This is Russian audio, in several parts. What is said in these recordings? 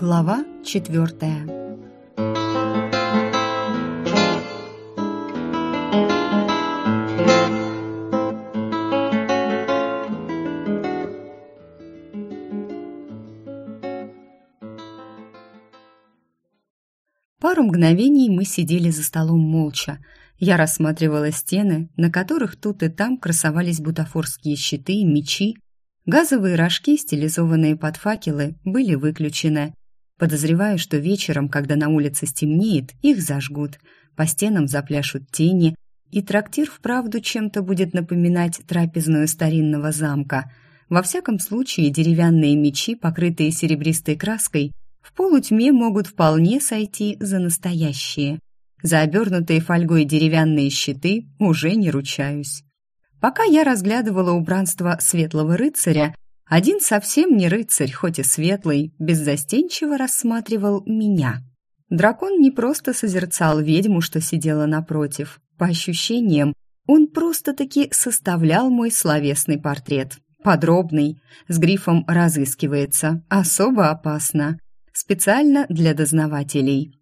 Глава четвертая. Пару мгновений мы сидели за столом молча. Я рассматривала стены, на которых тут и там красовались бутафорские щиты мечи. Газовые рожки, стилизованные под факелы, были выключены. Подозреваю, что вечером, когда на улице стемнеет, их зажгут. По стенам запляшут тени, и трактир вправду чем-то будет напоминать трапезную старинного замка. Во всяком случае, деревянные мечи, покрытые серебристой краской, в полутьме могут вполне сойти за настоящие. За обернутые фольгой деревянные щиты уже не ручаюсь. Пока я разглядывала убранство светлого рыцаря, один совсем не рыцарь, хоть и светлый, беззастенчиво рассматривал меня. Дракон не просто созерцал ведьму, что сидела напротив. По ощущениям, он просто-таки составлял мой словесный портрет. Подробный, с грифом «разыскивается», особо опасно специально для дознавателей.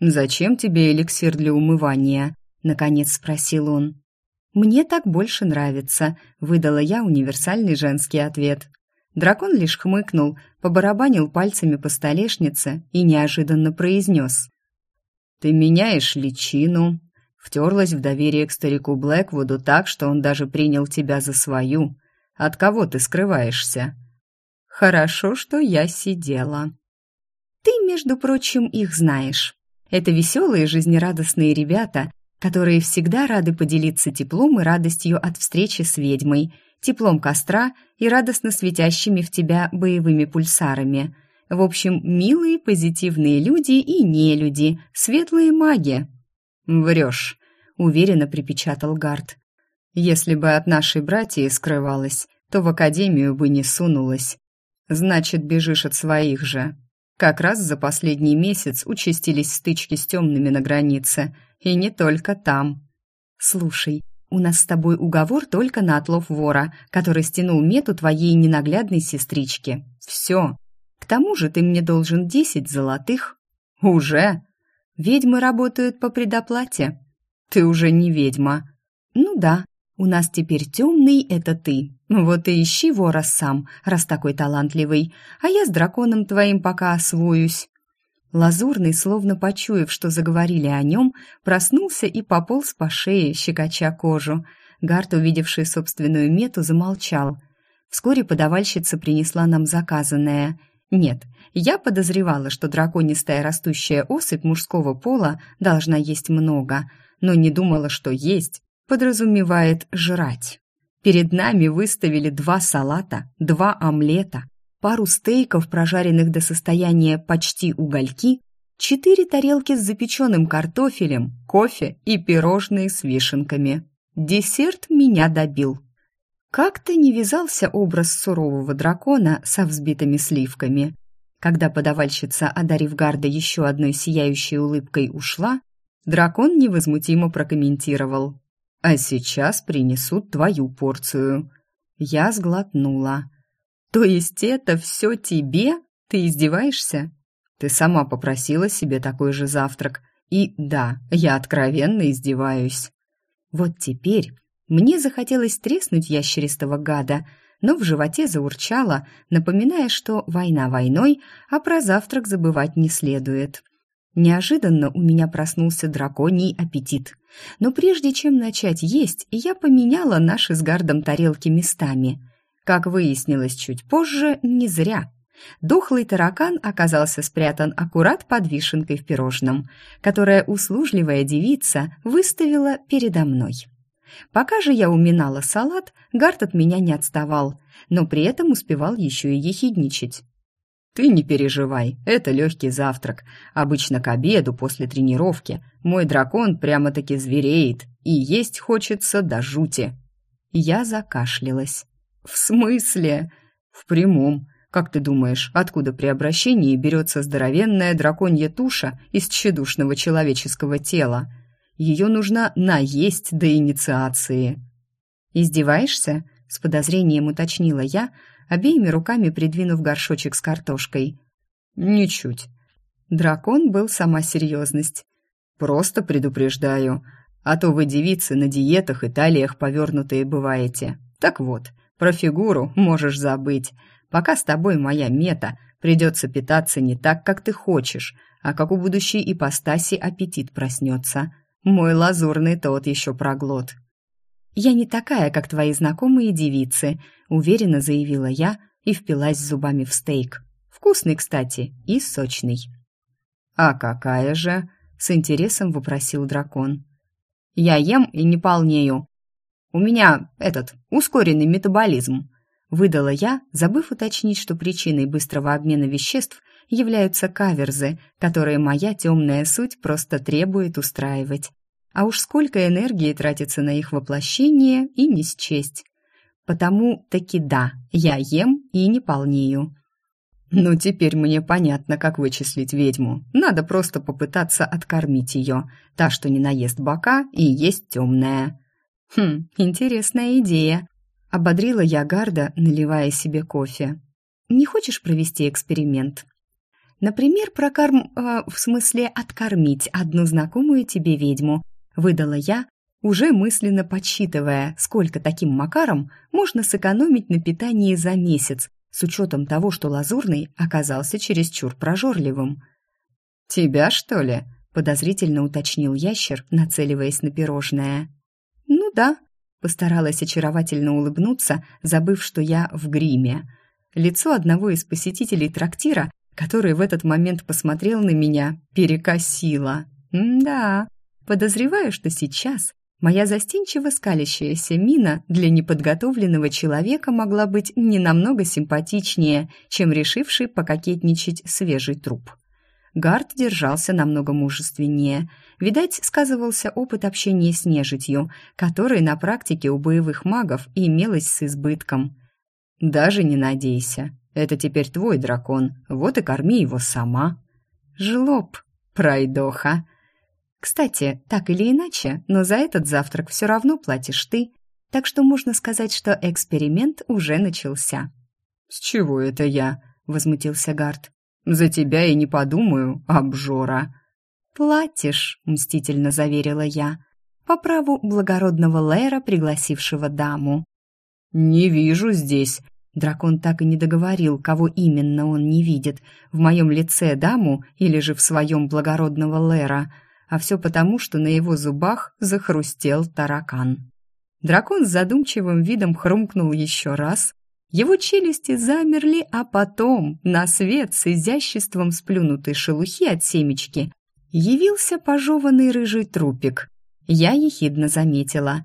«Зачем тебе эликсир для умывания?» — наконец спросил он. «Мне так больше нравится», — выдала я универсальный женский ответ. Дракон лишь хмыкнул, побарабанил пальцами по столешнице и неожиданно произнес. «Ты меняешь личину». Втерлась в доверие к старику Блэквуду так, что он даже принял тебя за свою. От кого ты скрываешься? Хорошо, что я сидела. Ты, между прочим, их знаешь. Это веселые, жизнерадостные ребята, которые всегда рады поделиться теплом и радостью от встречи с ведьмой, теплом костра и радостно светящими в тебя боевыми пульсарами. В общем, милые, позитивные люди и нелюди, светлые маги. «Врешь», — уверенно припечатал Гард. «Если бы от нашей братьи скрывалась, то в академию бы не сунулась. Значит, бежишь от своих же. Как раз за последний месяц участились стычки с темными на границе, и не только там. Слушай, у нас с тобой уговор только на отлов вора, который стянул мету твоей ненаглядной сестрички. Все. К тому же ты мне должен десять золотых. Уже? Ведьмы работают по предоплате. Ты уже не ведьма. Ну да, у нас теперь темный — это ты. Вот и ищи вора сам, раз такой талантливый, а я с драконом твоим пока освоюсь». Лазурный, словно почуяв, что заговорили о нем, проснулся и пополз по шее, щекоча кожу. Гарт, увидевший собственную мету, замолчал. Вскоре подавальщица принесла нам заказанное. Нет, я подозревала, что драконистая растущая особь мужского пола должна есть много, но не думала, что есть подразумевает жрать. Перед нами выставили два салата, два омлета, пару стейков, прожаренных до состояния почти угольки, четыре тарелки с запеченным картофелем, кофе и пирожные с вишенками. Десерт меня добил. Как-то не вязался образ сурового дракона со взбитыми сливками. Когда подавальщица, одарив Гарда еще одной сияющей улыбкой, ушла, дракон невозмутимо прокомментировал. А сейчас принесут твою порцию». Я сглотнула. «То есть это все тебе? Ты издеваешься?» «Ты сама попросила себе такой же завтрак. И да, я откровенно издеваюсь». Вот теперь мне захотелось треснуть ящеристого гада, но в животе заурчало, напоминая, что война войной, а про завтрак забывать не следует. Неожиданно у меня проснулся драконий аппетит. Но прежде чем начать есть, я поменяла наши с Гардом тарелки местами. Как выяснилось чуть позже, не зря. Дохлый таракан оказался спрятан аккурат под вишенкой в пирожном, которое услужливая девица выставила передо мной. Пока же я уминала салат, Гард от меня не отставал, но при этом успевал еще и ехидничать. «Ты не переживай, это легкий завтрак. Обычно к обеду после тренировки мой дракон прямо-таки звереет, и есть хочется до жути». Я закашлялась. «В смысле?» «В прямом. Как ты думаешь, откуда при обращении берется здоровенная драконья туша из тщедушного человеческого тела? Ее нужно наесть до инициации». «Издеваешься?» — с подозрением уточнила я, обеими руками придвинув горшочек с картошкой. Ничуть. Дракон был сама серьезность. Просто предупреждаю, а то вы, девицы, на диетах и талиях повернутые бываете. Так вот, про фигуру можешь забыть. Пока с тобой моя мета, придется питаться не так, как ты хочешь, а как у будущей ипостаси аппетит проснется. Мой лазурный тот еще проглот. «Я не такая, как твои знакомые девицы», — уверенно заявила я и впилась зубами в стейк. Вкусный, кстати, и сочный. «А какая же?» — с интересом вопросил дракон. «Я ем и не полнею. У меня этот ускоренный метаболизм», — выдала я, забыв уточнить, что причиной быстрого обмена веществ являются каверзы, которые моя темная суть просто требует устраивать. А уж сколько энергии тратится на их воплощение и не счесть. Потому таки да, я ем и не полнею. Ну, теперь мне понятно, как вычислить ведьму. Надо просто попытаться откормить ее. Та, что не наест бока, и есть темная. Хм, интересная идея. Ободрила я Гарда, наливая себе кофе. Не хочешь провести эксперимент? Например, прокарм... Э, в смысле, откормить одну знакомую тебе ведьму. Выдала я, уже мысленно подсчитывая, сколько таким макаром можно сэкономить на питании за месяц, с учетом того, что Лазурный оказался чересчур прожорливым. «Тебя, что ли?» — подозрительно уточнил ящер, нацеливаясь на пирожное. «Ну да», — постаралась очаровательно улыбнуться, забыв, что я в гриме. Лицо одного из посетителей трактира, который в этот момент посмотрел на меня, перекосило. «Да, подозреваю, что сейчас Моя застенчиво скалящаяся мина для неподготовленного человека могла быть не намного симпатичнее, чем решивший пококетничать свежий труп. Гард держался намного мужественнее. Видать, сказывался опыт общения с нежитью, который на практике у боевых магов имелось с избытком. «Даже не надейся. Это теперь твой дракон, вот и корми его сама». «Жлоб, пройдоха!» Кстати, так или иначе, но за этот завтрак все равно платишь ты, так что можно сказать, что эксперимент уже начался». «С чего это я?» — возмутился Гард. «За тебя и не подумаю, обжора». «Платишь», — мстительно заверила я, по праву благородного Лэра, пригласившего даму. «Не вижу здесь». Дракон так и не договорил, кого именно он не видит, в моем лице даму или же в своем благородного Лэра — а все потому, что на его зубах захрустел таракан. Дракон с задумчивым видом хрумкнул еще раз. Его челюсти замерли, а потом на свет с изяществом сплюнутой шелухи от семечки явился пожеванный рыжий трупик. Я ехидно заметила.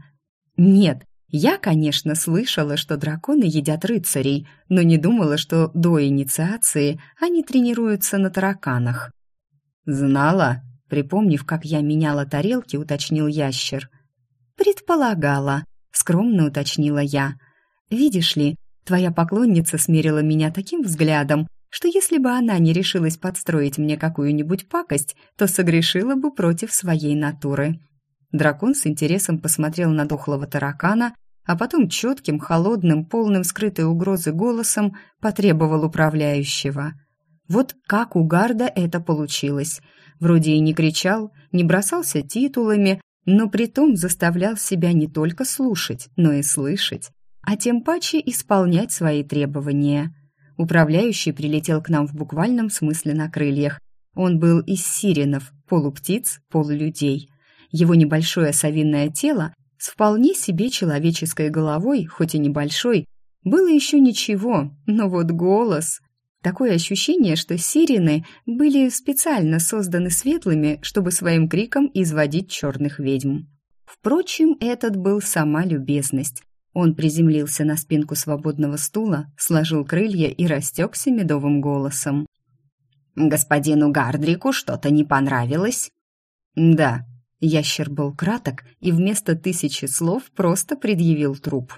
«Нет, я, конечно, слышала, что драконы едят рыцарей, но не думала, что до инициации они тренируются на тараканах». «Знала?» Припомнив, как я меняла тарелки, уточнил ящер. «Предполагала», — скромно уточнила я. «Видишь ли, твоя поклонница смерила меня таким взглядом, что если бы она не решилась подстроить мне какую-нибудь пакость, то согрешила бы против своей натуры». Дракон с интересом посмотрел на дохлого таракана, а потом четким, холодным, полным скрытой угрозы голосом потребовал управляющего. Вот как у Гарда это получилось — Вроде и не кричал, не бросался титулами, но притом заставлял себя не только слушать, но и слышать, а тем паче исполнять свои требования. Управляющий прилетел к нам в буквальном смысле на крыльях. Он был из сиренов, полуптиц, полулюдей. Его небольшое совиное тело с вполне себе человеческой головой, хоть и небольшой, было еще ничего, но вот голос... Такое ощущение, что сирены были специально созданы светлыми, чтобы своим криком изводить черных ведьм. Впрочем, этот был сама любезность. Он приземлился на спинку свободного стула, сложил крылья и растекся медовым голосом. «Господину Гардрику что-то не понравилось?» «Да». Ящер был краток и вместо тысячи слов просто предъявил труп.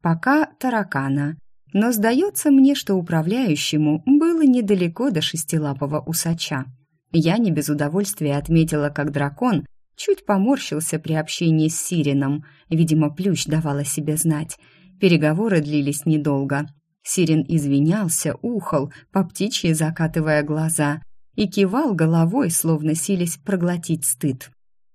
«Пока таракана», но сдается мне, что управляющему было недалеко до шестилапого усача. Я не без удовольствия отметила, как дракон чуть поморщился при общении с Сирином. Видимо, плющ давал о себе знать. Переговоры длились недолго. Сирен извинялся, ухал, по птичьи закатывая глаза, и кивал головой, словно сились проглотить стыд.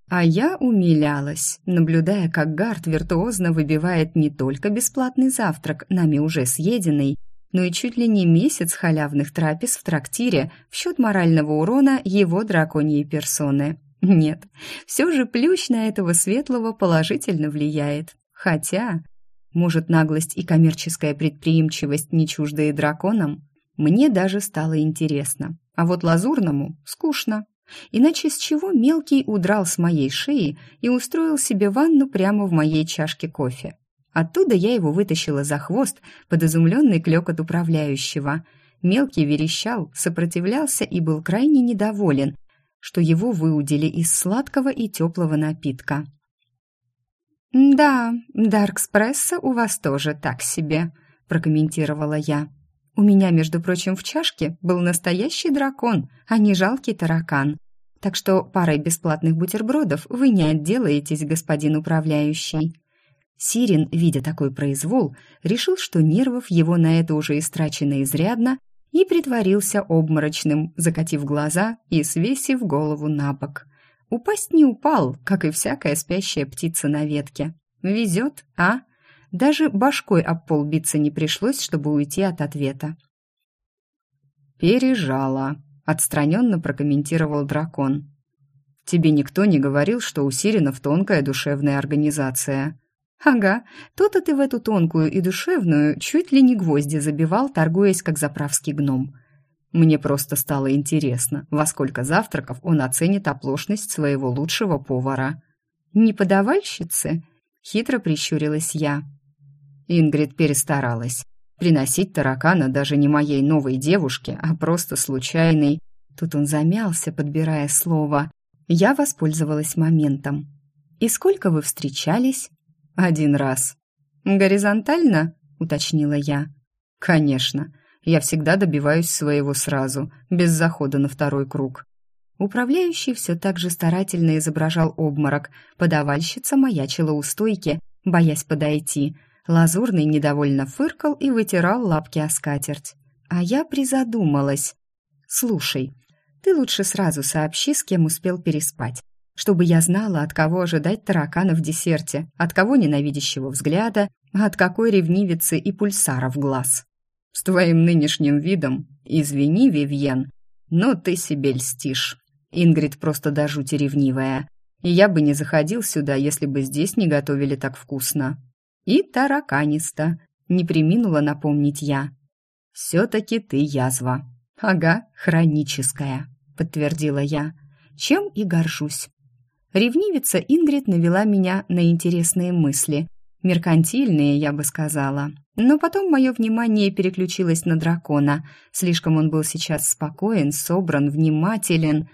А я умилялась, наблюдая, как Гард виртуозно выбивает не только бесплатный завтрак, нами уже съеденный, но и чуть ли не месяц халявных трапез в трактире в счет морального урона его драконьей персоны. Нет, все же плющ на этого светлого положительно влияет. Хотя, может, наглость и коммерческая предприимчивость не чуждые драконам? Мне даже стало интересно. А вот лазурному скучно. Иначе с чего мелкий удрал с моей шеи и устроил себе ванну прямо в моей чашке кофе? Оттуда я его вытащила за хвост под изумленный клёкот управляющего. Мелкий верещал, сопротивлялся и был крайне недоволен, что его выудили из сладкого и теплого напитка. «Да, Даркспресса у вас тоже так себе», — прокомментировала я. У меня, между прочим, в чашке был настоящий дракон, а не жалкий таракан. Так что парой бесплатных бутербродов вы не отделаетесь, господин управляющий». Сирин, видя такой произвол, решил, что нервов его на это уже истрачено изрядно, и притворился обморочным, закатив глаза и свесив голову на бок. Упасть не упал, как и всякая спящая птица на ветке. Везет, а? Даже башкой об пол биться не пришлось, чтобы уйти от ответа. «Пережала», — отстраненно прокомментировал дракон. «Тебе никто не говорил, что у Сиринов тонкая душевная организация?» «Ага, то-то ты в эту тонкую и душевную чуть ли не гвозди забивал, торгуясь как заправский гном». Мне просто стало интересно, во сколько завтраков он оценит оплошность своего лучшего повара. «Не подавальщицы?» — хитро прищурилась я. Ингрид перестаралась. Приносить таракана даже не моей новой девушке, а просто случайной. Тут он замялся, подбирая слово. Я воспользовалась моментом. «И сколько вы встречались?» «Один раз». «Горизонтально?» — уточнила я. «Конечно. Я всегда добиваюсь своего сразу, без захода на второй круг». Управляющий все так же старательно изображал обморок. Подавальщица маячила у стойки, боясь подойти — Лазурный недовольно фыркал и вытирал лапки о скатерть. А я призадумалась. «Слушай, ты лучше сразу сообщи, с кем успел переспать, чтобы я знала, от кого ожидать таракана в десерте, от кого ненавидящего взгляда, от какой ревнивицы и пульсара в глаз». «С твоим нынешним видом, извини, Вивьен, но ты себе льстишь. Ингрид просто до жути ревнивая, и я бы не заходил сюда, если бы здесь не готовили так вкусно». И тараканиста, не приминула напомнить я. «Все-таки ты язва». «Ага, хроническая», — подтвердила я, чем и горжусь. Ревнивица Ингрид навела меня на интересные мысли, меркантильные, я бы сказала. Но потом мое внимание переключилось на дракона. Слишком он был сейчас спокоен, собран, внимателен.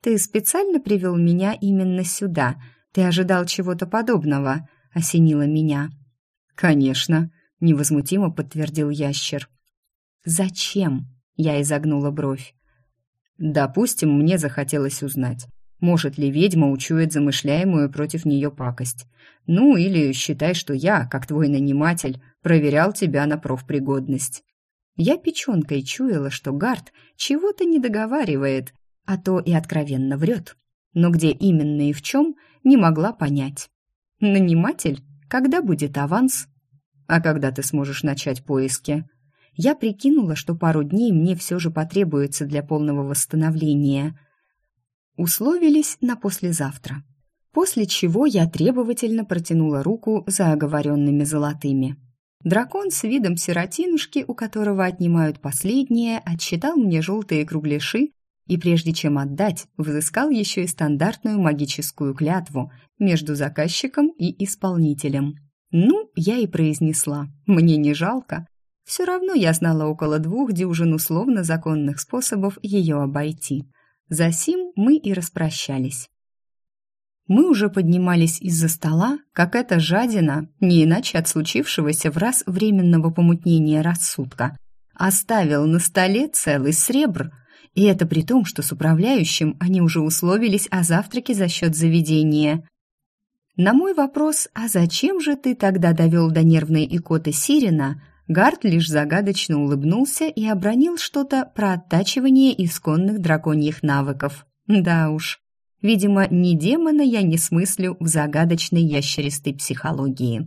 «Ты специально привел меня именно сюда? Ты ожидал чего-то подобного?» — осенило меня. «Конечно», — невозмутимо подтвердил ящер. «Зачем?» — я изогнула бровь. «Допустим, мне захотелось узнать, может ли ведьма учуять замышляемую против нее пакость. Ну, или считай, что я, как твой наниматель, проверял тебя на профпригодность». Я печенкой чуяла, что Гард чего-то не договаривает, а то и откровенно врет. Но где именно и в чем, не могла понять. «Наниматель? Когда будет аванс? А когда ты сможешь начать поиски? Я прикинула, что пару дней мне все же потребуется для полного восстановления. Условились на послезавтра. После чего я требовательно протянула руку за оговоренными золотыми. Дракон с видом сиротинушки, у которого отнимают последнее, отсчитал мне желтые кругляши и прежде чем отдать, взыскал еще и стандартную магическую клятву между заказчиком и исполнителем. Ну, я и произнесла. Мне не жалко. Все равно я знала около двух дюжин условно законных способов ее обойти. За сим мы и распрощались. Мы уже поднимались из-за стола, как эта жадина, не иначе от случившегося в раз временного помутнения рассудка, оставил на столе целый сребр – и это при том, что с управляющим они уже условились о завтраке за счет заведения. На мой вопрос «А зачем же ты тогда довел до нервной икоты Сирина?» Гард лишь загадочно улыбнулся и обронил что-то про оттачивание исконных драконьих навыков. Да уж, видимо, ни демона я не смыслю в загадочной ящеристой психологии.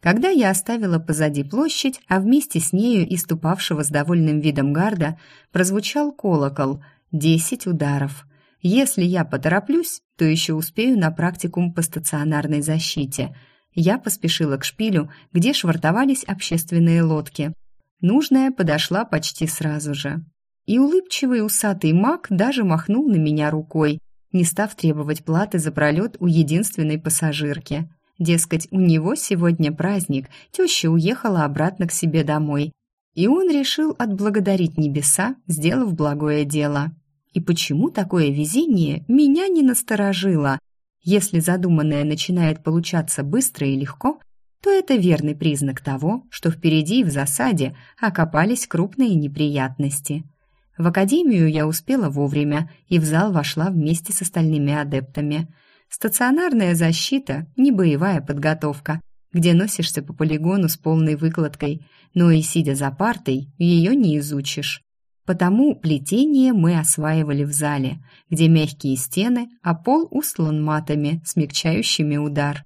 Когда я оставила позади площадь, а вместе с нею ступавшего с довольным видом гарда, прозвучал колокол «Десять ударов». Если я потороплюсь, то еще успею на практикум по стационарной защите – я поспешила к шпилю, где швартовались общественные лодки. Нужная подошла почти сразу же. И улыбчивый усатый маг даже махнул на меня рукой, не став требовать платы за пролет у единственной пассажирки. Дескать, у него сегодня праздник, теща уехала обратно к себе домой. И он решил отблагодарить небеса, сделав благое дело. И почему такое везение меня не насторожило? Если задуманное начинает получаться быстро и легко, то это верный признак того, что впереди в засаде окопались крупные неприятности. В академию я успела вовремя и в зал вошла вместе с остальными адептами. Стационарная защита, не боевая подготовка, где носишься по полигону с полной выкладкой, но и сидя за партой, ее не изучишь. Потому плетение мы осваивали в зале, где мягкие стены, а пол устлан матами, смягчающими удар.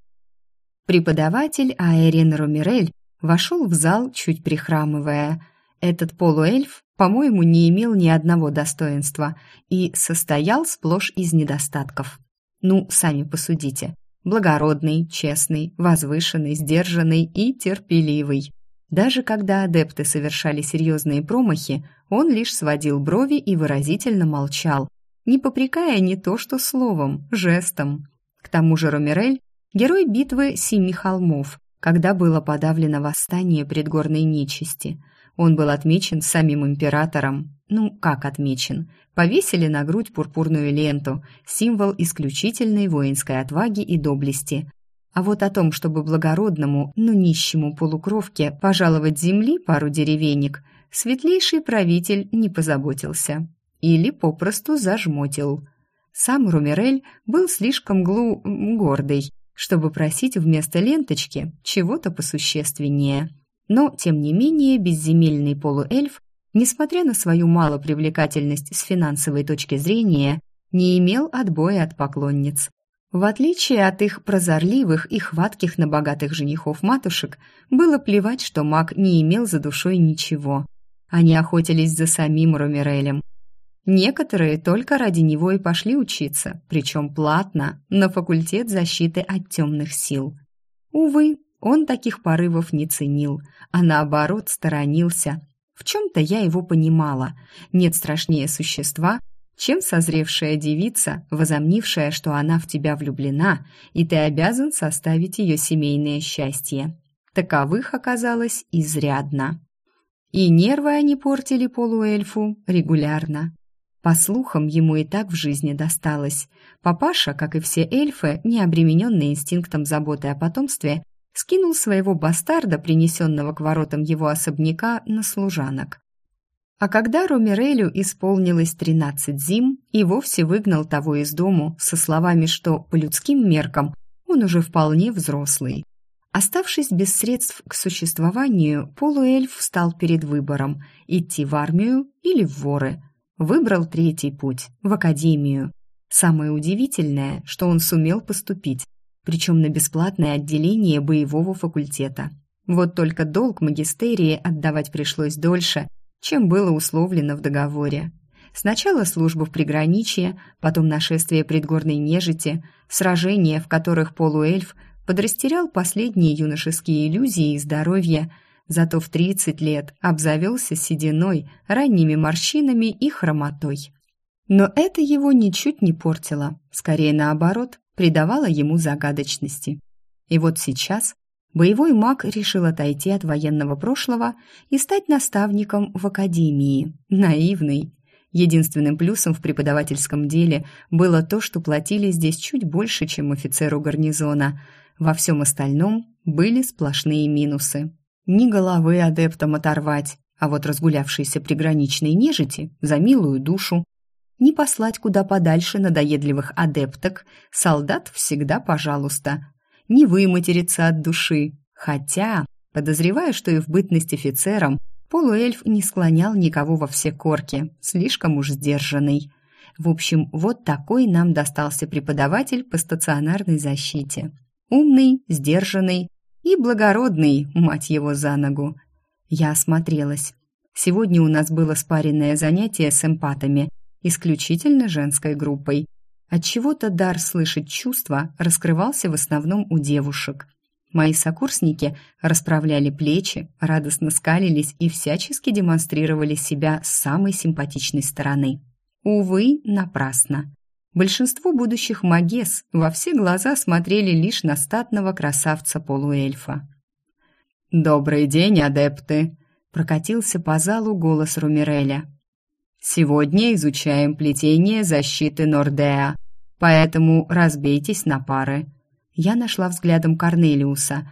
Преподаватель Аэрин Ромирель вошел в зал, чуть прихрамывая. Этот полуэльф, по-моему, не имел ни одного достоинства и состоял сплошь из недостатков. Ну, сами посудите. Благородный, честный, возвышенный, сдержанный и терпеливый. Даже когда адепты совершали серьезные промахи, он лишь сводил брови и выразительно молчал, не попрекая не то что словом, жестом. К тому же Ромерель – герой битвы Семи холмов, когда было подавлено восстание предгорной нечисти. Он был отмечен самим императором. Ну, как отмечен? Повесили на грудь пурпурную ленту, символ исключительной воинской отваги и доблести. А вот о том, чтобы благородному, но нищему полукровке пожаловать земли пару деревенек, светлейший правитель не позаботился. Или попросту зажмотил. Сам Румерель был слишком глу... гордый, чтобы просить вместо ленточки чего-то посущественнее. Но, тем не менее, безземельный полуэльф, несмотря на свою малопривлекательность с финансовой точки зрения, не имел отбоя от поклонниц. В отличие от их прозорливых и хватких на богатых женихов матушек, было плевать, что маг не имел за душой ничего. Они охотились за самим Ромерелем. Некоторые только ради него и пошли учиться, причем платно, на факультет защиты от темных сил. Увы, он таких порывов не ценил, а наоборот сторонился. В чем-то я его понимала. Нет страшнее существа, чем созревшая девица, возомнившая, что она в тебя влюблена, и ты обязан составить ее семейное счастье. Таковых оказалось изрядно. И нервы они портили полуэльфу регулярно. По слухам, ему и так в жизни досталось. Папаша, как и все эльфы, не обремененный инстинктом заботы о потомстве, скинул своего бастарда, принесенного к воротам его особняка, на служанок. А когда Ромерелю исполнилось тринадцать зим, и вовсе выгнал того из дому со словами, что по людским меркам он уже вполне взрослый. Оставшись без средств к существованию, полуэльф встал перед выбором – идти в армию или в воры. Выбрал третий путь – в академию. Самое удивительное, что он сумел поступить, причем на бесплатное отделение боевого факультета. Вот только долг магистерии отдавать пришлось дольше, чем было условлено в договоре. Сначала служба в приграничье, потом нашествие предгорной нежити, сражения, в которых полуэльф подрастерял последние юношеские иллюзии и здоровье, зато в 30 лет обзавелся сединой, ранними морщинами и хромотой. Но это его ничуть не портило, скорее наоборот, придавало ему загадочности. И вот сейчас боевой маг решил отойти от военного прошлого и стать наставником в академии. Наивный. Единственным плюсом в преподавательском деле было то, что платили здесь чуть больше, чем офицеру гарнизона. Во всем остальном были сплошные минусы. Ни головы адептам оторвать, а вот разгулявшейся приграничной нежити за милую душу. Не послать куда подальше надоедливых адепток, солдат всегда пожалуйста, не выматериться от души. Хотя Подозреваю, что и в бытность офицером полуэльф не склонял никого во все корки, слишком уж сдержанный. В общем, вот такой нам достался преподаватель по стационарной защите. Умный, сдержанный и благородный, мать его за ногу. Я осмотрелась. Сегодня у нас было спаренное занятие с эмпатами, исключительно женской группой. Отчего-то дар слышать чувства раскрывался в основном у девушек. Мои сокурсники расправляли плечи, радостно скалились и всячески демонстрировали себя с самой симпатичной стороны. Увы, напрасно. Большинство будущих магес во все глаза смотрели лишь на статного красавца-полуэльфа. «Добрый день, адепты!» — прокатился по залу голос Румиреля. «Сегодня изучаем плетение защиты Нордеа, поэтому разбейтесь на пары». Я нашла взглядом Корнелиуса.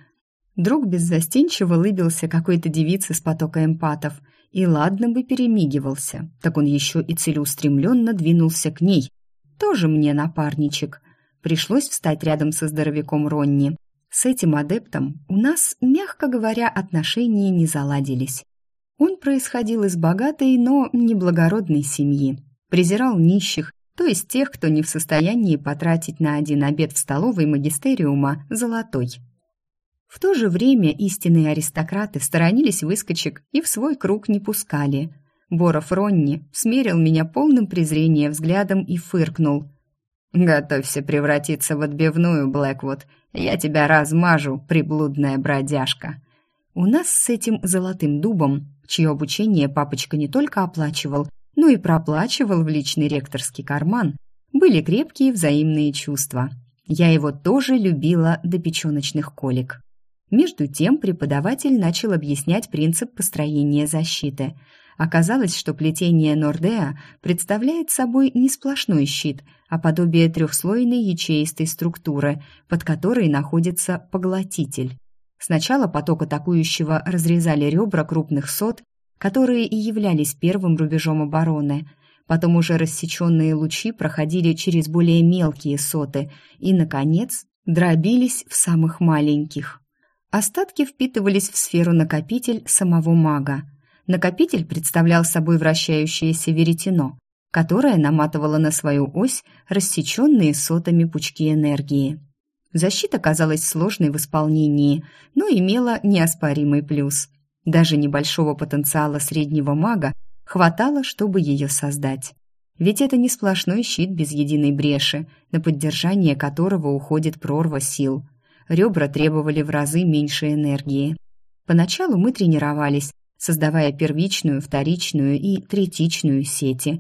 Друг беззастенчиво лыбился какой-то девице с потока эмпатов, и ладно бы перемигивался, так он еще и целеустремленно двинулся к ней. Тоже мне напарничек. Пришлось встать рядом со здоровяком Ронни. С этим адептом у нас, мягко говоря, отношения не заладились. Он происходил из богатой, но неблагородной семьи. Презирал нищих, то есть тех, кто не в состоянии потратить на один обед в столовой магистериума золотой. В то же время истинные аристократы сторонились выскочек и в свой круг не пускали. Боров Ронни смерил меня полным презрения взглядом и фыркнул. «Готовься превратиться в отбивную, Блэквуд. Я тебя размажу, приблудная бродяжка». У нас с этим золотым дубом, чье обучение папочка не только оплачивал, но и проплачивал в личный ректорский карман, были крепкие взаимные чувства. Я его тоже любила до печеночных колик. Между тем преподаватель начал объяснять принцип построения защиты. Оказалось, что плетение Нордеа представляет собой не сплошной щит, а подобие трехслойной ячеистой структуры, под которой находится поглотитель. Сначала поток атакующего разрезали ребра крупных сот, которые и являлись первым рубежом обороны. Потом уже рассеченные лучи проходили через более мелкие соты и, наконец, дробились в самых маленьких. Остатки впитывались в сферу-накопитель самого мага. Накопитель представлял собой вращающееся веретено, которое наматывало на свою ось рассеченные сотами пучки энергии. Защита казалась сложной в исполнении, но имела неоспоримый плюс. Даже небольшого потенциала среднего мага хватало, чтобы ее создать. Ведь это не сплошной щит без единой бреши, на поддержание которого уходит прорва сил. Ребра требовали в разы меньше энергии. Поначалу мы тренировались, создавая первичную, вторичную и третичную сети.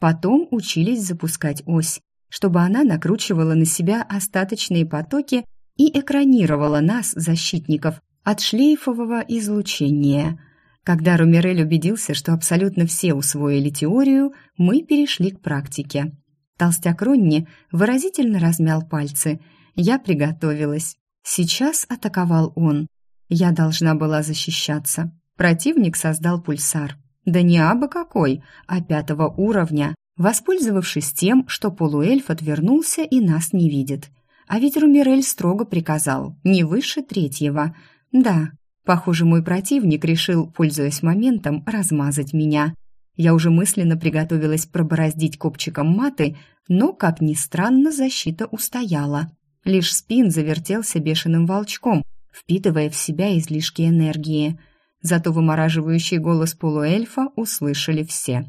Потом учились запускать ось, чтобы она накручивала на себя остаточные потоки и экранировала нас, защитников, от шлейфового излучения. Когда Румерель убедился, что абсолютно все усвоили теорию, мы перешли к практике. Толстяк Ронни выразительно размял пальцы. Я приготовилась. Сейчас атаковал он. Я должна была защищаться. Противник создал пульсар. Да не абы какой, а пятого уровня, воспользовавшись тем, что полуэльф отвернулся и нас не видит. А ведь Румерель строго приказал, не выше третьего. Да, похоже, мой противник решил, пользуясь моментом, размазать меня. Я уже мысленно приготовилась пробороздить копчиком маты, но, как ни странно, защита устояла. Лишь спин завертелся бешеным волчком, впитывая в себя излишки энергии. Зато вымораживающий голос полуэльфа услышали все.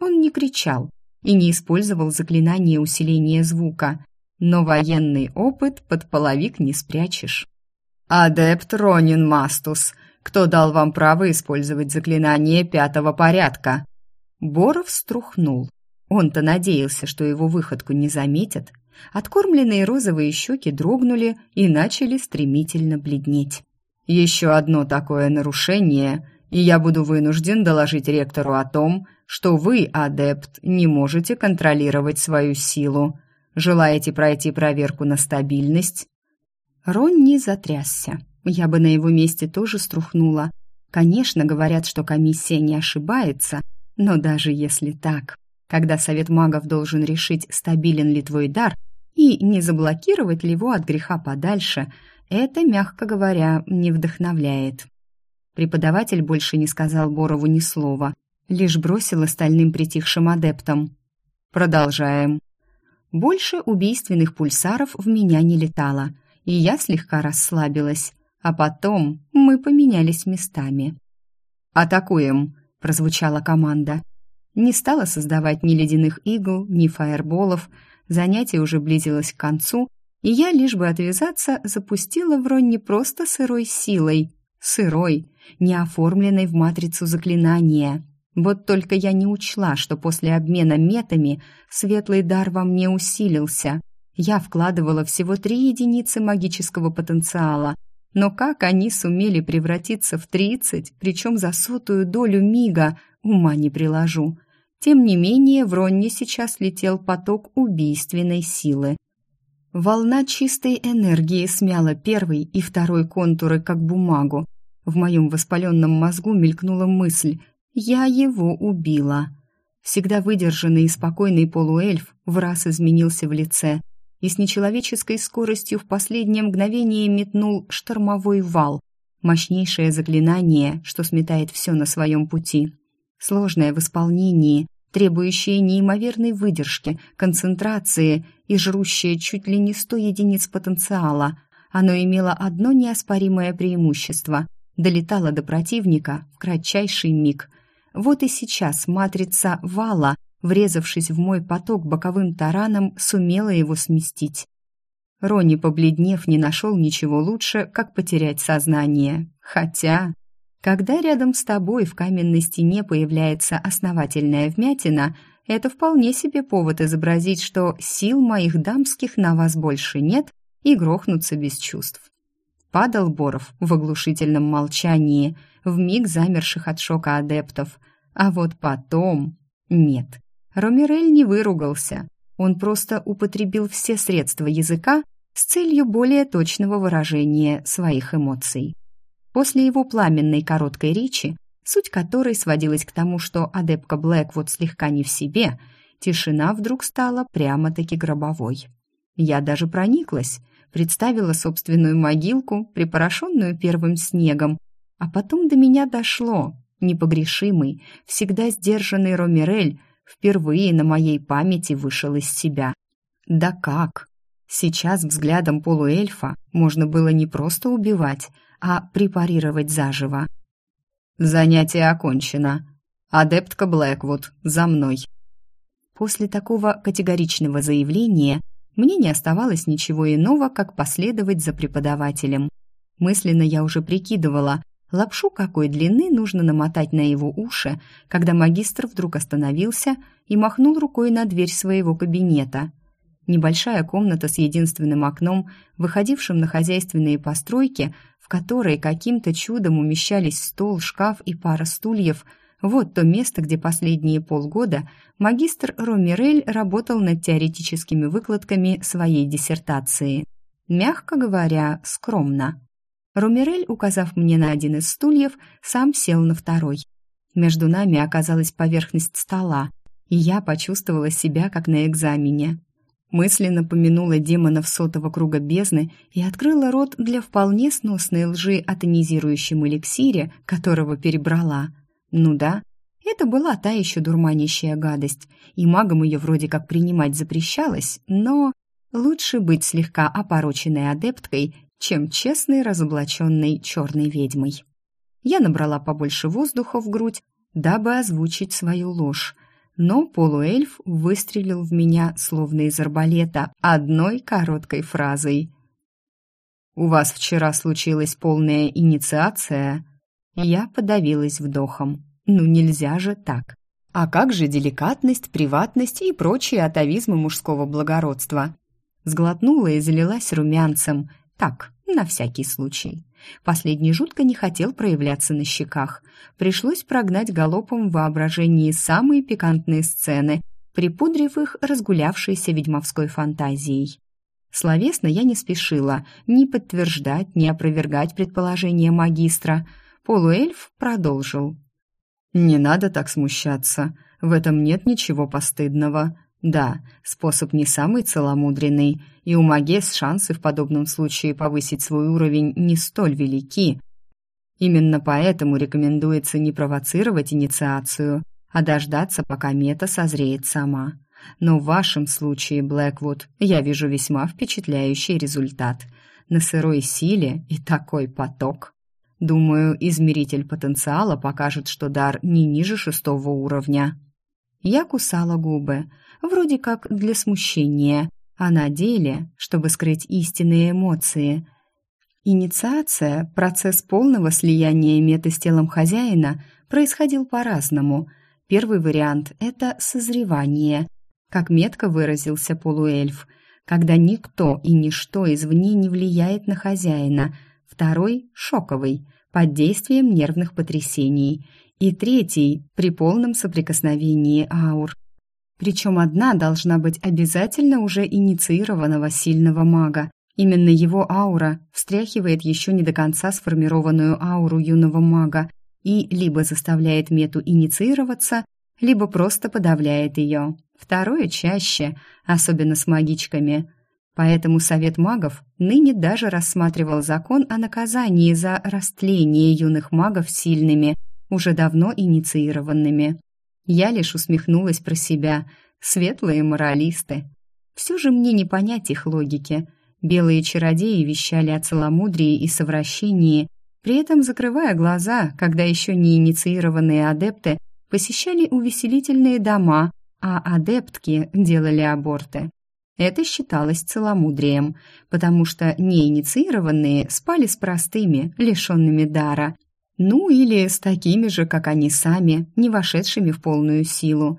Он не кричал, и не использовал заклинание усиления звука, но военный опыт под половик не спрячешь. «Адепт Ронин Мастус, кто дал вам право использовать заклинание пятого порядка?» Боров струхнул. Он-то надеялся, что его выходку не заметят. Откормленные розовые щеки дрогнули и начали стремительно бледнеть. «Еще одно такое нарушение, и я буду вынужден доложить ректору о том, что вы, адепт, не можете контролировать свою силу. Желаете пройти проверку на стабильность?» Ронни затрясся. Я бы на его месте тоже струхнула. Конечно, говорят, что комиссия не ошибается, но даже если так, когда совет магов должен решить, стабилен ли твой дар и не заблокировать ли его от греха подальше, это, мягко говоря, не вдохновляет. Преподаватель больше не сказал Борову ни слова, лишь бросил остальным притихшим адептам. «Продолжаем». Больше убийственных пульсаров в меня не летало, и я слегка расслабилась, а потом мы поменялись местами. «Атакуем!» — прозвучала команда. Не стала создавать ни ледяных игл, ни фаерболов, занятие уже близилось к концу, и я, лишь бы отвязаться, запустила в Ронни просто сырой силой. Сырой, не оформленной в матрицу заклинания. Вот только я не учла, что после обмена метами светлый дар во мне усилился. Я вкладывала всего три единицы магического потенциала, но как они сумели превратиться в тридцать, причем за сотую долю мига, ума не приложу. Тем не менее, в Ронне сейчас летел поток убийственной силы. Волна чистой энергии смяла первый и второй контуры, как бумагу. В моем воспаленном мозгу мелькнула мысль «Я его убила». Всегда выдержанный и спокойный полуэльф в раз изменился в лице и с нечеловеческой скоростью в последнее мгновение метнул штормовой вал, мощнейшее заклинание, что сметает все на своем пути. Сложное в исполнении, требующее неимоверной выдержки, концентрации и жрущее чуть ли не сто единиц потенциала. Оно имело одно неоспоримое преимущество – долетало до противника в кратчайший миг. Вот и сейчас матрица вала – врезавшись в мой поток боковым тараном, сумела его сместить. Рони, побледнев, не нашел ничего лучше, как потерять сознание. Хотя, когда рядом с тобой в каменной стене появляется основательная вмятина, это вполне себе повод изобразить, что сил моих дамских на вас больше нет, и грохнуться без чувств. Падал Боров в оглушительном молчании, в миг замерших от шока адептов. А вот потом... Нет, Ромерель не выругался. Он просто употребил все средства языка с целью более точного выражения своих эмоций. После его пламенной короткой речи, суть которой сводилась к тому, что адепка Блэквуд слегка не в себе, тишина вдруг стала прямо-таки гробовой. Я даже прониклась, представила собственную могилку, припорошенную первым снегом, а потом до меня дошло. Непогрешимый, всегда сдержанный Ромерель впервые на моей памяти вышел из себя. Да как? Сейчас взглядом полуэльфа можно было не просто убивать, а препарировать заживо. «Занятие окончено. Адептка Блэквуд, за мной». После такого категоричного заявления мне не оставалось ничего иного, как последовать за преподавателем. Мысленно я уже прикидывала, Лапшу какой длины нужно намотать на его уши, когда магистр вдруг остановился и махнул рукой на дверь своего кабинета. Небольшая комната с единственным окном, выходившим на хозяйственные постройки, в которой каким-то чудом умещались стол, шкаф и пара стульев, вот то место, где последние полгода магистр Ромирель работал над теоретическими выкладками своей диссертации. Мягко говоря, скромно. Румирель, указав мне на один из стульев, сам сел на второй. Между нами оказалась поверхность стола, и я почувствовала себя как на экзамене. Мысленно помянула демонов сотого круга бездны и открыла рот для вполне сносной лжи о тонизирующем эликсире, которого перебрала. Ну да, это была та еще дурманящая гадость, и магам ее вроде как принимать запрещалось, но лучше быть слегка опороченной адепткой, чем честной разоблаченной черной ведьмой. Я набрала побольше воздуха в грудь, дабы озвучить свою ложь, но полуэльф выстрелил в меня, словно из арбалета, одной короткой фразой. «У вас вчера случилась полная инициация?» Я подавилась вдохом. «Ну нельзя же так!» А как же деликатность, приватность и прочие атовизмы мужского благородства? Сглотнула и залилась румянцем, так, на всякий случай. Последний жутко не хотел проявляться на щеках. Пришлось прогнать галопом в воображении самые пикантные сцены, припудрив их разгулявшейся ведьмовской фантазией. Словесно я не спешила ни подтверждать, ни опровергать предположение магистра. Полуэльф продолжил. «Не надо так смущаться. В этом нет ничего постыдного. Да, способ не самый целомудренный, и у Магес шансы в подобном случае повысить свой уровень не столь велики. Именно поэтому рекомендуется не провоцировать инициацию, а дождаться, пока мета созреет сама. Но в вашем случае, Блэквуд, я вижу весьма впечатляющий результат. На сырой силе и такой поток. Думаю, измеритель потенциала покажет, что дар не ниже шестого уровня. Я кусала губы, вроде как для смущения, а на деле, чтобы скрыть истинные эмоции. Инициация, процесс полного слияния меты с телом хозяина, происходил по-разному. Первый вариант – это созревание, как метко выразился полуэльф, когда никто и ничто извне не влияет на хозяина. Второй – шоковый, под действием нервных потрясений. И третий – при полном соприкосновении аур. Причем одна должна быть обязательно уже инициированного сильного мага. Именно его аура встряхивает еще не до конца сформированную ауру юного мага и либо заставляет мету инициироваться, либо просто подавляет ее. Второе чаще, особенно с магичками. Поэтому Совет магов ныне даже рассматривал закон о наказании за растление юных магов сильными, уже давно инициированными. Я лишь усмехнулась про себя. Светлые моралисты. Все же мне не понять их логики. Белые чародеи вещали о целомудрии и совращении, при этом закрывая глаза, когда еще не инициированные адепты посещали увеселительные дома, а адептки делали аборты. Это считалось целомудрием, потому что неинициированные спали с простыми, лишенными дара, ну или с такими же, как они сами, не вошедшими в полную силу.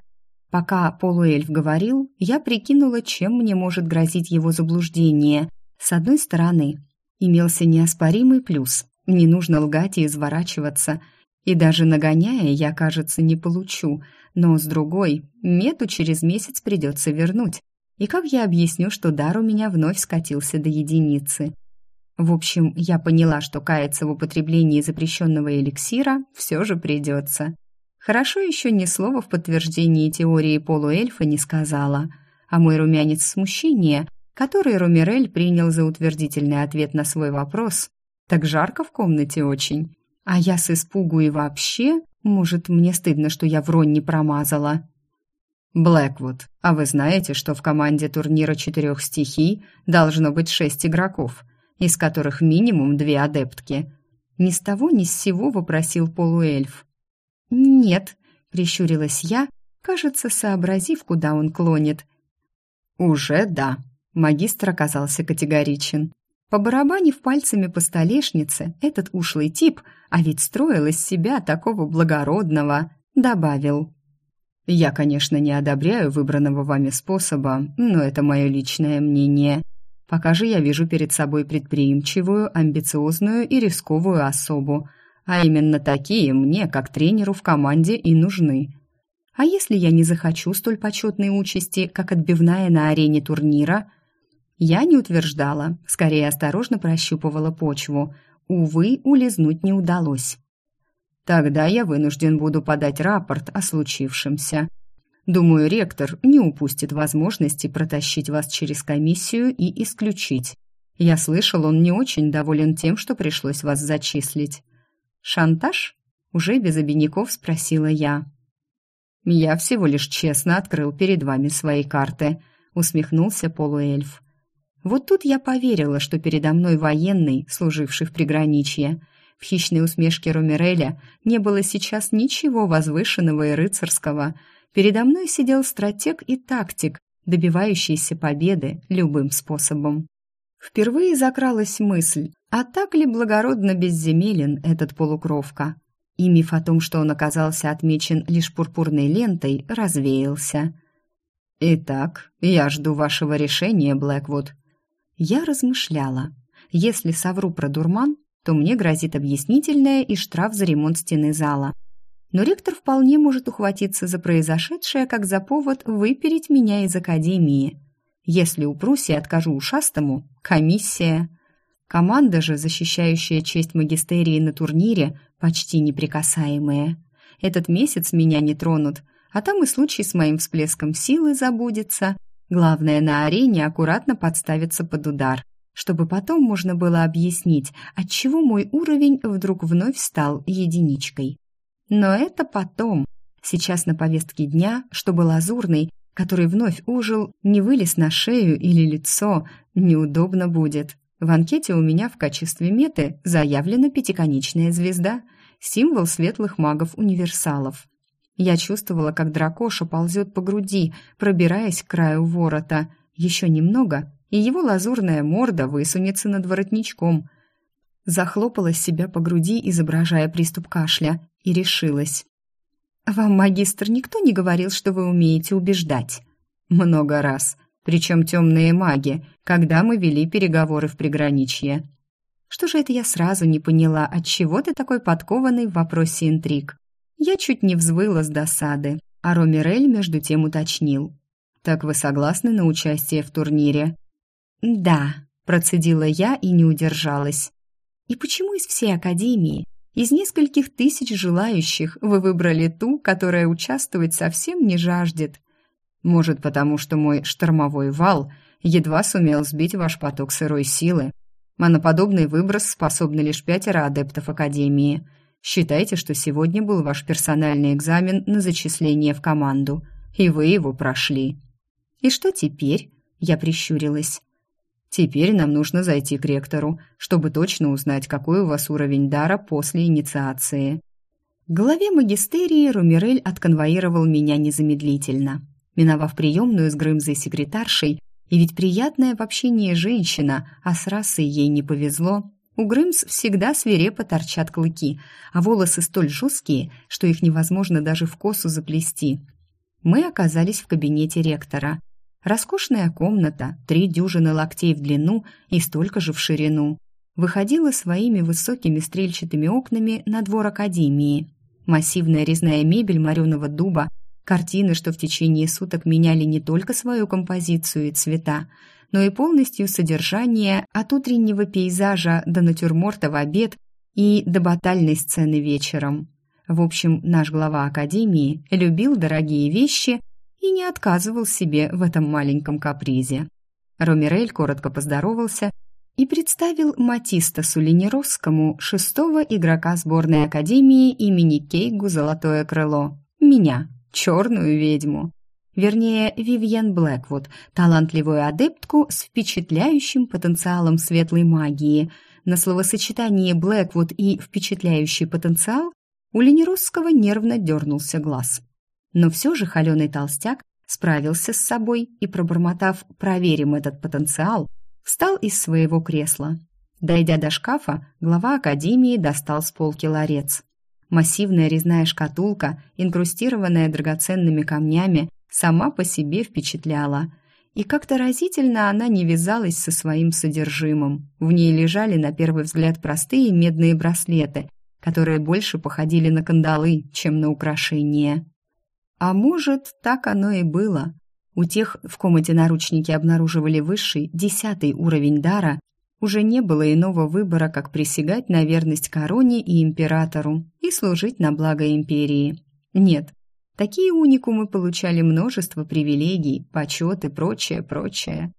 Пока полуэльф говорил, я прикинула, чем мне может грозить его заблуждение. С одной стороны, имелся неоспоримый плюс. Не нужно лгать и изворачиваться. И даже нагоняя, я, кажется, не получу. Но с другой, мету через месяц придется вернуть. И как я объясню, что дар у меня вновь скатился до единицы? В общем, я поняла, что каяться в употреблении запрещенного эликсира все же придется. Хорошо еще ни слова в подтверждении теории полуэльфа не сказала. А мой румянец смущения, который Ромерель принял за утвердительный ответ на свой вопрос, так жарко в комнате очень. А я с испугу и вообще, может, мне стыдно, что я вронь не промазала. Блэквуд, а вы знаете, что в команде турнира четырех стихий должно быть шесть игроков – из которых минимум две адептки. Ни с того ни с сего вопросил полуэльф. «Нет», — прищурилась я, кажется, сообразив, куда он клонит. «Уже да», — магистр оказался категоричен. Побарабанив пальцами по столешнице, этот ушлый тип, а ведь строил из себя такого благородного, добавил. «Я, конечно, не одобряю выбранного вами способа, но это мое личное мнение. Пока же я вижу перед собой предприимчивую, амбициозную и рисковую особу, а именно такие мне, как тренеру в команде, и нужны. А если я не захочу столь почетной участи, как отбивная на арене турнира? Я не утверждала, скорее осторожно прощупывала почву. Увы, улизнуть не удалось. Тогда я вынужден буду подать рапорт о случившемся. Думаю, ректор не упустит возможности протащить вас через комиссию и исключить. Я слышал, он не очень доволен тем, что пришлось вас зачислить. Шантаж? Уже без обиняков спросила я. Я всего лишь честно открыл перед вами свои карты, усмехнулся полуэльф. Вот тут я поверила, что передо мной военный, служивший в приграничье. В хищной усмешке Ромереля не было сейчас ничего возвышенного и рыцарского — Передо мной сидел стратег и тактик, добивающийся победы любым способом. Впервые закралась мысль, а так ли благородно безземелен этот полукровка? И миф о том, что он оказался отмечен лишь пурпурной лентой, развеялся. «Итак, я жду вашего решения, Блэквуд». Я размышляла. Если совру про дурман, то мне грозит объяснительное и штраф за ремонт стены зала – но ректор вполне может ухватиться за произошедшее как за повод выпереть меня из академии. Если упрусь и откажу ушастому, комиссия. Команда же, защищающая честь магистерии на турнире, почти неприкасаемая. Этот месяц меня не тронут, а там и случай с моим всплеском силы забудется. Главное, на арене аккуратно подставиться под удар. чтобы потом можно было объяснить, отчего мой уровень вдруг вновь стал единичкой. Но это потом. Сейчас на повестке дня, чтобы лазурный, который вновь ужил, не вылез на шею или лицо, неудобно будет. В анкете у меня в качестве меты заявлена пятиконечная звезда, символ светлых магов-универсалов. Я чувствовала, как дракоша ползет по груди, пробираясь к краю ворота. Еще немного, и его лазурная морда высунется над воротничком. Захлопала себя по груди, изображая приступ кашля, и решилась. «Вам, магистр, никто не говорил, что вы умеете убеждать?» «Много раз. Причем темные маги, когда мы вели переговоры в приграничье». «Что же это я сразу не поняла, отчего ты такой подкованный в вопросе интриг?» Я чуть не взвыла с досады, а Ромерель между тем уточнил. «Так вы согласны на участие в турнире?» «Да», — процедила я и не удержалась. «И почему из всей Академии, из нескольких тысяч желающих, вы выбрали ту, которая участвовать совсем не жаждет?» «Может, потому что мой штормовой вал едва сумел сбить ваш поток сырой силы, а выброс способны лишь пятеро адептов Академии. Считайте, что сегодня был ваш персональный экзамен на зачисление в команду, и вы его прошли». «И что теперь?» — я прищурилась. Теперь нам нужно зайти к ректору, чтобы точно узнать, какой у вас уровень дара после инициации. К главе магистерии Румирель отконвоировал меня незамедлительно. Миновав приемную с Грымзой секретаршей, и ведь приятная в общении женщина, а с расой ей не повезло, у Грымс всегда свирепо торчат клыки, а волосы столь жесткие, что их невозможно даже в косу заплести. Мы оказались в кабинете ректора. Роскошная комната, три дюжины локтей в длину и столько же в ширину, выходила своими высокими стрельчатыми окнами на двор академии. Массивная резная мебель мореного дуба, картины, что в течение суток меняли не только свою композицию и цвета, но и полностью содержание от утреннего пейзажа до натюрморта в обед и до батальной сцены вечером. В общем, наш глава академии любил дорогие вещи и не отказывал себе в этом маленьком капризе. Ромерель коротко поздоровался и представил Матиста Сулинеросскому шестого игрока сборной академии имени Кейгу «Золотое крыло». Меня, черную ведьму. Вернее, Вивьен Блэквуд, талантливую адептку с впечатляющим потенциалом светлой магии. На словосочетание «Блэквуд» и «впечатляющий потенциал» у Ленеросского нервно дернулся глаз. Но все же холеный толстяк справился с собой и, пробормотав «проверим этот потенциал», встал из своего кресла. Дойдя до шкафа, глава академии достал с полки ларец. Массивная резная шкатулка, инкрустированная драгоценными камнями, сама по себе впечатляла. И как-то разительно она не вязалась со своим содержимым. В ней лежали, на первый взгляд, простые медные браслеты, которые больше походили на кандалы, чем на украшения. А может, так оно и было. У тех, в комнате наручники обнаруживали высший, десятый уровень дара, уже не было иного выбора, как присягать на верность короне и императору и служить на благо империи. Нет, такие уникумы получали множество привилегий, почет и прочее, прочее.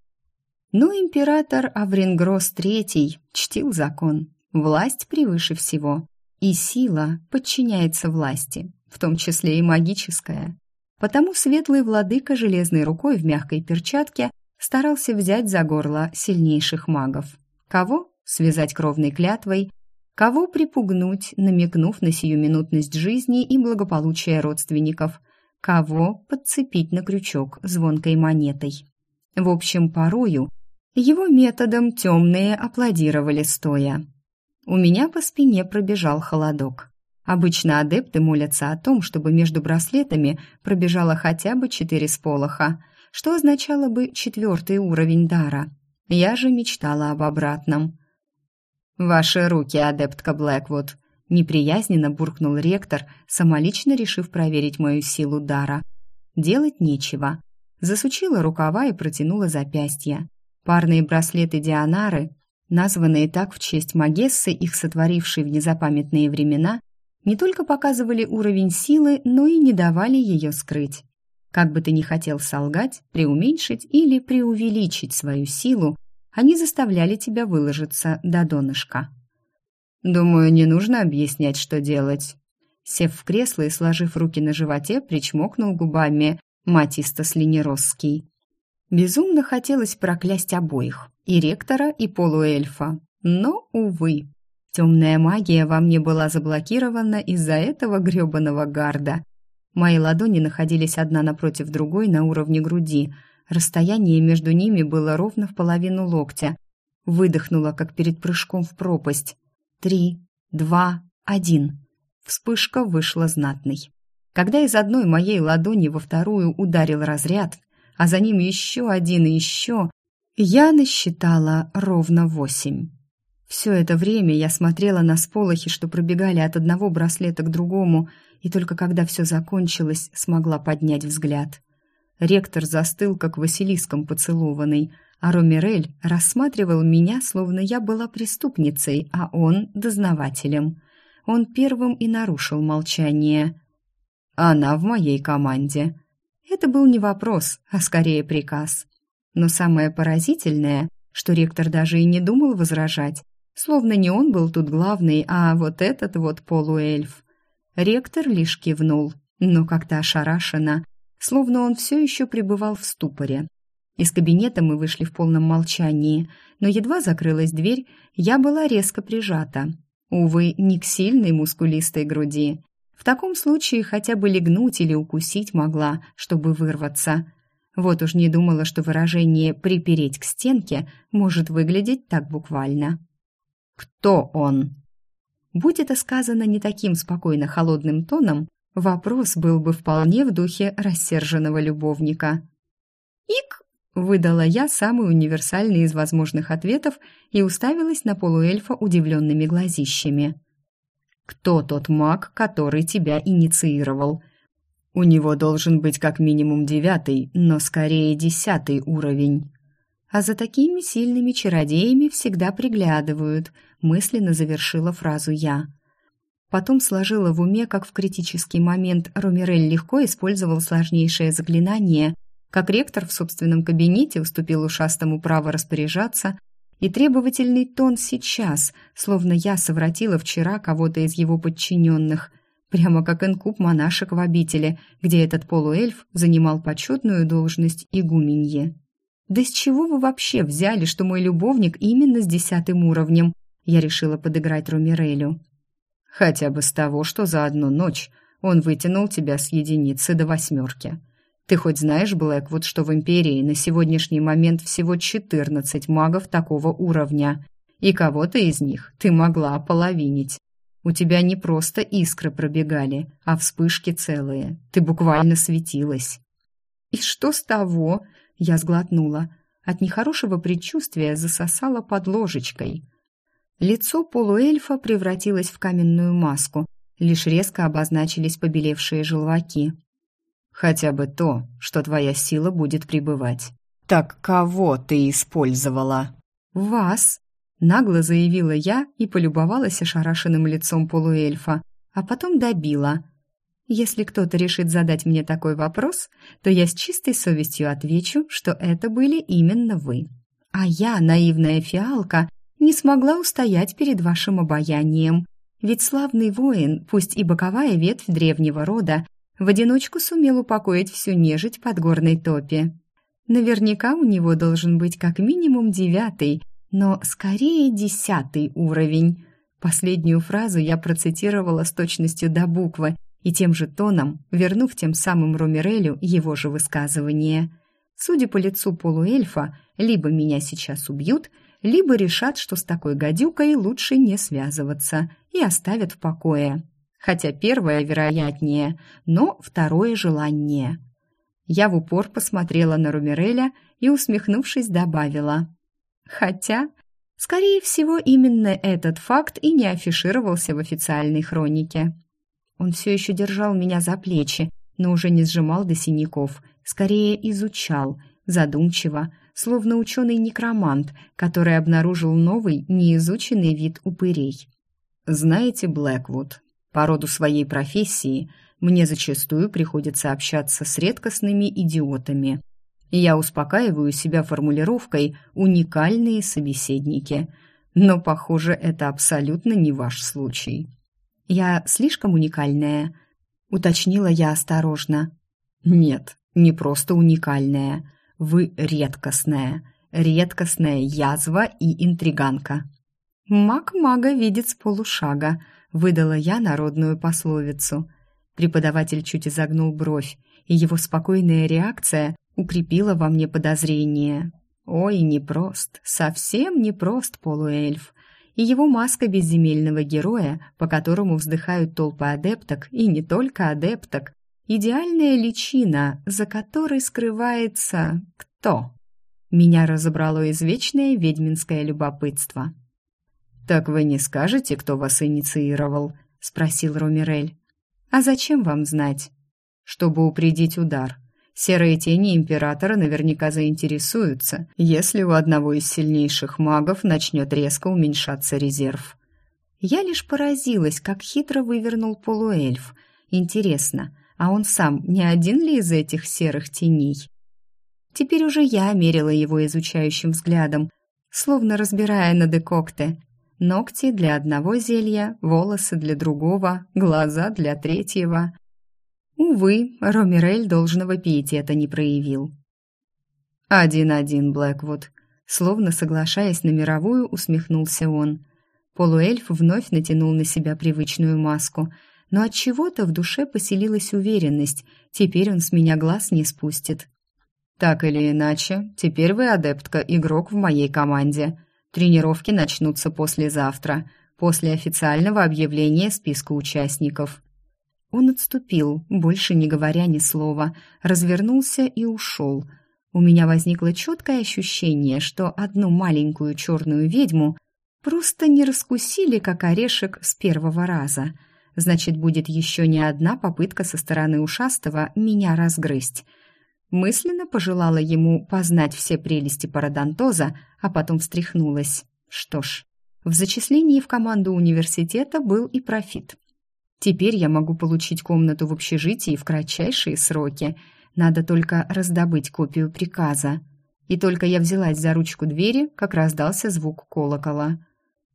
Но император Аврингрос III чтил закон. Власть превыше всего. И сила подчиняется власти в том числе и магическая. Потому светлый владыка железной рукой в мягкой перчатке старался взять за горло сильнейших магов. Кого связать кровной клятвой, кого припугнуть, намекнув на сиюминутность жизни и благополучие родственников, кого подцепить на крючок звонкой монетой. В общем, порою его методом темные аплодировали стоя. У меня по спине пробежал холодок. Обычно адепты молятся о том, чтобы между браслетами пробежало хотя бы четыре сполоха, что означало бы четвертый уровень дара. Я же мечтала об обратном. «Ваши руки, адептка Блэквуд!» Неприязненно буркнул ректор, самолично решив проверить мою силу дара. Делать нечего. Засучила рукава и протянула запястья. Парные браслеты Дианары, названные так в честь Магессы, их сотворившей в незапамятные времена, не только показывали уровень силы, но и не давали ее скрыть. Как бы ты ни хотел солгать, преуменьшить или преувеличить свою силу, Они заставляли тебя выложиться до донышка. Думаю, не нужно объяснять, что делать. Сев в кресло и сложив руки на животе, причмокнул губами Матиста Слинеросский. Безумно хотелось проклясть обоих, и ректора, и полуэльфа. Но, увы, темная магия во мне была заблокирована из-за этого грёбаного гарда. Мои ладони находились одна напротив другой на уровне груди. Расстояние между ними было ровно в половину локтя. Выдохнула, как перед прыжком в пропасть. Три, два, один. Вспышка вышла знатной. Когда из одной моей ладони во вторую ударил разряд, а за ним еще один и еще, я насчитала ровно восемь. Все это время я смотрела на сполохи, что пробегали от одного браслета к другому, и только когда все закончилось, смогла поднять взгляд. Ректор застыл, как Василиском поцелованный, а Ромерель рассматривал меня, словно я была преступницей, а он — дознавателем. Он первым и нарушил молчание. «Она в моей команде». Это был не вопрос, а скорее приказ. Но самое поразительное, что ректор даже и не думал возражать, Словно не он был тут главный, а вот этот вот полуэльф. Ректор лишь кивнул, но как-то ошарашенно, словно он все еще пребывал в ступоре. Из кабинета мы вышли в полном молчании, но едва закрылась дверь, я была резко прижата. Увы, не к сильной мускулистой груди. В таком случае хотя бы легнуть или укусить могла, чтобы вырваться. Вот уж не думала, что выражение «припереть к стенке» может выглядеть так буквально. Кто он? Будь это сказано не таким спокойно холодным тоном, вопрос был бы вполне в духе рассерженного любовника. «Ик!» — выдала я самый универсальный из возможных ответов и уставилась на полуэльфа удивленными глазищами. «Кто тот маг, который тебя инициировал?» «У него должен быть как минимум девятый, но скорее десятый уровень». А за такими сильными чародеями всегда приглядывают, мысленно завершила фразу я. Потом сложила в уме, как в критический момент Ромерель легко использовал сложнейшее заклинание, как ректор в собственном кабинете уступил ушастому право распоряжаться, и требовательный тон сейчас, словно я совратила вчера кого-то из его подчиненных, прямо как инкуб монашек в обители, где этот полуэльф занимал почетную должность игуменье. «Да с чего вы вообще взяли, что мой любовник именно с десятым уровнем?» Я решила подыграть Ромирелю. «Хотя бы с того, что за одну ночь он вытянул тебя с единицы до восьмерки. Ты хоть знаешь, Блэквуд, что в Империи на сегодняшний момент всего четырнадцать магов такого уровня, и кого-то из них ты могла ополовинить. У тебя не просто искры пробегали, а вспышки целые. Ты буквально светилась». «И что с того?» Я сглотнула. От нехорошего предчувствия засосала под ложечкой. Лицо полуэльфа превратилось в каменную маску, лишь резко обозначились побелевшие желваки. «Хотя бы то, что твоя сила будет пребывать». «Так кого ты использовала?» «Вас», — нагло заявила я и полюбовалась ошарашенным лицом полуэльфа, а потом добила. Если кто-то решит задать мне такой вопрос, то я с чистой совестью отвечу, что это были именно вы. А я, наивная фиалка, не смогла устоять перед вашим обаянием. Ведь славный воин, пусть и боковая ветвь древнего рода, в одиночку сумел упокоить всю нежить под горной топе. Наверняка у него должен быть как минимум девятый, но скорее десятый уровень. Последнюю фразу я процитировала с точностью до буквы – и тем же тоном, вернув тем самым Ромерелю его же высказывание. Судя по лицу полуэльфа, либо меня сейчас убьют, либо решат, что с такой гадюкой лучше не связываться и оставят в покое. Хотя первое вероятнее, но второе желание. Я в упор посмотрела на Ромереля и, усмехнувшись, добавила. Хотя, скорее всего, именно этот факт и не афишировался в официальной хронике. Он все еще держал меня за плечи, но уже не сжимал до синяков, скорее изучал, задумчиво, словно ученый-некромант, который обнаружил новый, неизученный вид упырей. «Знаете, Блэквуд, по роду своей профессии мне зачастую приходится общаться с редкостными идиотами. Я успокаиваю себя формулировкой «уникальные собеседники». Но, похоже, это абсолютно не ваш случай. «Я слишком уникальная?» — уточнила я осторожно. «Нет, не просто уникальная. Вы редкостная. Редкостная язва и интриганка». «Маг мага видит с полушага», — выдала я народную пословицу. Преподаватель чуть изогнул бровь, и его спокойная реакция укрепила во мне подозрение. Ой, непрост, совсем непрост полуэльф. И его маска безземельного героя, по которому вздыхают толпы адепток, и не только адепток, идеальная личина, за которой скрывается кто? Меня разобрало извечное ведьминское любопытство. «Так вы не скажете, кто вас инициировал?» — спросил Ромирель. «А зачем вам знать?» «Чтобы упредить удар. Серые тени императора наверняка заинтересуются, если у одного из сильнейших магов начнет резко уменьшаться резерв». Я лишь поразилась, как хитро вывернул полуэльф. Интересно, а он сам не один ли из этих серых теней? Теперь уже я мерила его изучающим взглядом, словно разбирая на декокте. Ногти для одного зелья, волосы для другого, глаза для третьего. Увы, Ромирель должного пиетета не проявил. «Один-один, Блэквуд», словно соглашаясь на мировую, усмехнулся он. Полуэльф вновь натянул на себя привычную маску, но от чего-то в душе поселилась уверенность. Теперь он с меня глаз не спустит. Так или иначе, теперь вы адептка, игрок в моей команде. Тренировки начнутся послезавтра, после официального объявления списка участников. Он отступил, больше не говоря ни слова, развернулся и ушел. У меня возникло четкое ощущение, что одну маленькую черную ведьму просто не раскусили, как орешек, с первого раза. Значит, будет еще не одна попытка со стороны ушастого меня разгрызть. Мысленно пожелала ему познать все прелести парадонтоза, а потом встряхнулась. Что ж, в зачислении в команду университета был и профит. Теперь я могу получить комнату в общежитии в кратчайшие сроки. Надо только раздобыть копию приказа. И только я взялась за ручку двери, как раздался звук колокола.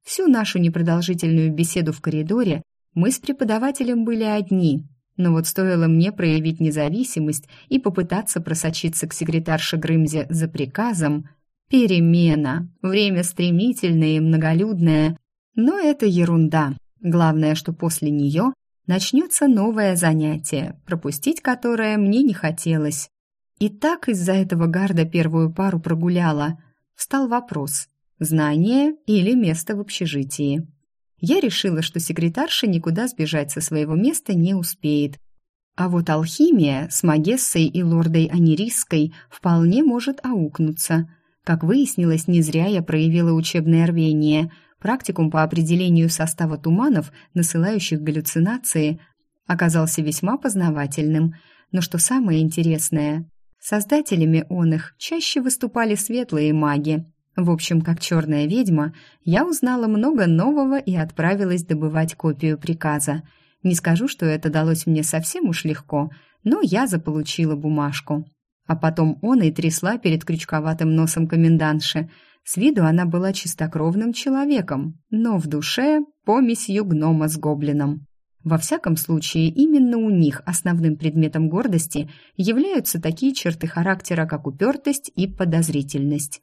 Всю нашу непродолжительную беседу в коридоре мы с преподавателем были одни. Но вот стоило мне проявить независимость и попытаться просочиться к секретарше Грымзе за приказом, перемена, время стремительное и многолюдное, но это ерунда. Главное, что после нее начнется новое занятие, пропустить которое мне не хотелось. И так из-за этого гарда первую пару прогуляла. Встал вопрос, знание или место в общежитии. Я решила, что секретарша никуда сбежать со своего места не успеет. А вот алхимия с Магессой и лордой Анирисской вполне может аукнуться. Как выяснилось, не зря я проявила учебное рвение – Практикум по определению состава туманов, насылающих галлюцинации, оказался весьма познавательным. Но что самое интересное, создателями он их чаще выступали светлые маги. В общем, как черная ведьма, я узнала много нового и отправилась добывать копию приказа. Не скажу, что это далось мне совсем уж легко, но я заполучила бумажку. А потом он и трясла перед крючковатым носом комендантши – с виду она была чистокровным человеком, но в душе помесью гнома с гоблином. Во всяком случае, именно у них основным предметом гордости являются такие черты характера, как упертость и подозрительность.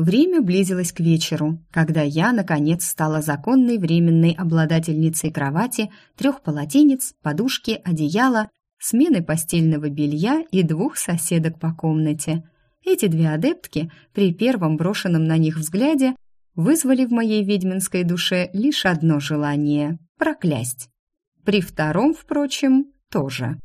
Время близилось к вечеру, когда я, наконец, стала законной временной обладательницей кровати, трех полотенец, подушки, одеяла, смены постельного белья и двух соседок по комнате – эти две адептки при первом брошенном на них взгляде вызвали в моей ведьминской душе лишь одно желание – проклясть. При втором, впрочем, тоже.